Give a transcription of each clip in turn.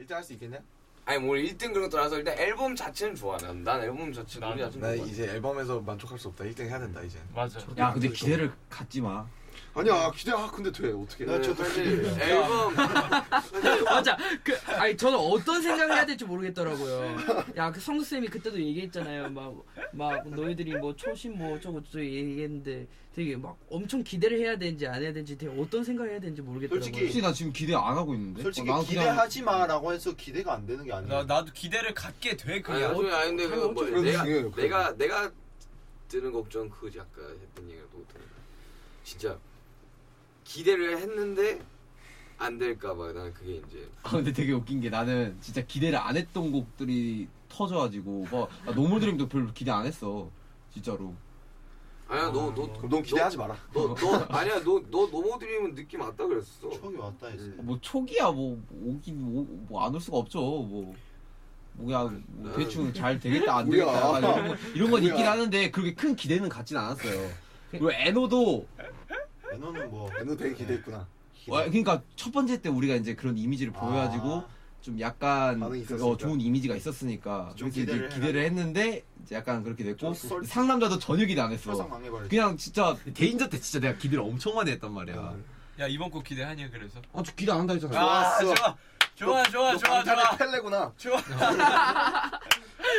1등 할 수 있겠냐? 아니 뭐 1등 그런 거 떠나서 일단 앨범 자체는 좋아. 난, 난 앨범 자체 노래 나 좋아. 이제 앨범에서 만족할 수 없다. 1등 해야 된다 이제. 맞아. 야 근데 기대를 갖지 마. 아니야 기대 아 근데 돼 어떻게? 네, 사실 앨범 맞아. 그 아니 저는 어떤 생각을 해야 될지 모르겠더라고요. 야, 그 성수 쌤이 그때도 얘기했잖아요. 막 막 너희들이 뭐 초심 뭐 어쩌고 저쩌고 얘기했는데 되게 막 엄청 기대를 해야 되는지 안 해야 되는지 되게 어떤 생각을 해야 되는지 모르겠더라고요. 솔직히- 솔직히 나 지금 기대 안 하고 있는데. 솔직히 어, 나는 그냥 기대하지 마라고 해서 기대가 안 되는 게 아니야. 나 나도 기대를 갖게 돼 아니 그냥. 나중에 아닌데 그뭐 그건 내가 중요해요, 그건. 내가 내가 드는 걱정 그지 아까 했던 얘기랑 똑같아. 진짜 기대를 했는데 안 될까봐 난 그게 이제 아 근데 되게 웃긴 게 나는 진짜 기대를 안 했던 곡들이 터져가지고 막나 No More Dream도 별로 기대 안 했어 진짜로 아니야 너너 그럼 넌 기대하지 마라. 너, 너 아니야 너 너 No More Dream은 느낌 왔다 그랬어. 추억이 왔다 했어. 뭐 초기야 뭐 오긴 뭐 안 올 수가 없죠 뭐 뭐야 뭐 대충 잘 되겠다 안. 되겠다 이런 건. 있긴 하는데 그렇게 큰 기대는 갖진 않았어요 그리고 에노도 에너는 뭐너 되게 기대했구나. 와, 그러니까 첫 번째 때 우리가 이제 그런 이미지를 보여가지고 아. 좀 약간 반응이 그, 어, 있었으니까. 좋은 이미지가 있었으니까 좀 그래서 기대를 기대를 했는데 이제 약간 그렇게 됐고 좀 썰- 상남자도 전혀 기대 안 했어. 그냥 진짜 개인전 때 진짜 내가 기대를 엄청 많이 했단 말이야. 어. 야 이번 곡 기대하냐 그래서. 아, 저 기대 안 한다 했잖아 아 좋았어. 좋아 좋아 좋아 너 좋아. 펠레구나. 좋아.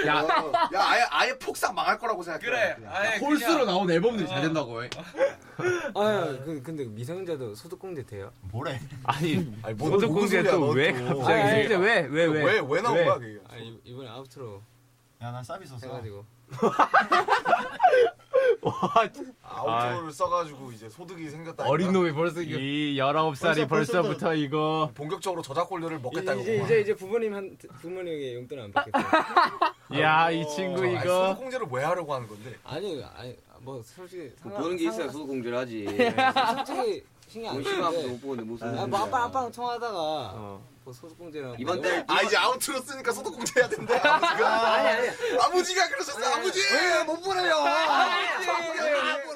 야, 어, 야 아예 아예 폭삭 망할 거라고 생각해. 그래. 그냥. 아예 홀수로 그냥- 나온 앨범들이 어. 잘 된다고 해. 아, 그, 근데 미성년자도 소득공제 돼요? 뭐래? 아니, 아니 뭐 소득공제 또왜 갑자기? 아니, 아니, 근데 왜? 왜, 왜? 왜 왜 나온 왜? 거야 그게? 아, 이- 이번에 아우트로 야 난 쌉 있었어. 해가지고. 아우트로를 써가지고 이제 소득이 생겼다. 어린 놈이 벌써 이거- 이 19살이 벌써- 벌써 부터 이거 본격적으로 저작 권료를 먹겠다고. 이제, 이제, 이제 부모님 부모님에게 용돈 안 받겠어요. 야, 이 친구 아니, 이거 소득공제를 왜 하려고 하는 건데? 아니, 아니, 뭐, 솔직히. 그 보는 게 있어야 소득 공제를 하지. 솔직히 신경 안뭐 쓰는데. 못 보는데 무슨 아, 뭐 아빠 아빠랑 통화하다가 어. 뭐 소득공제랑 이번 뭐달아 이제 아우트로 쓰니까 소득공제 해야 된대. 아버지가. 아니 아니 아버지가 그러셨어. 아버지 못 보내요. 하라고.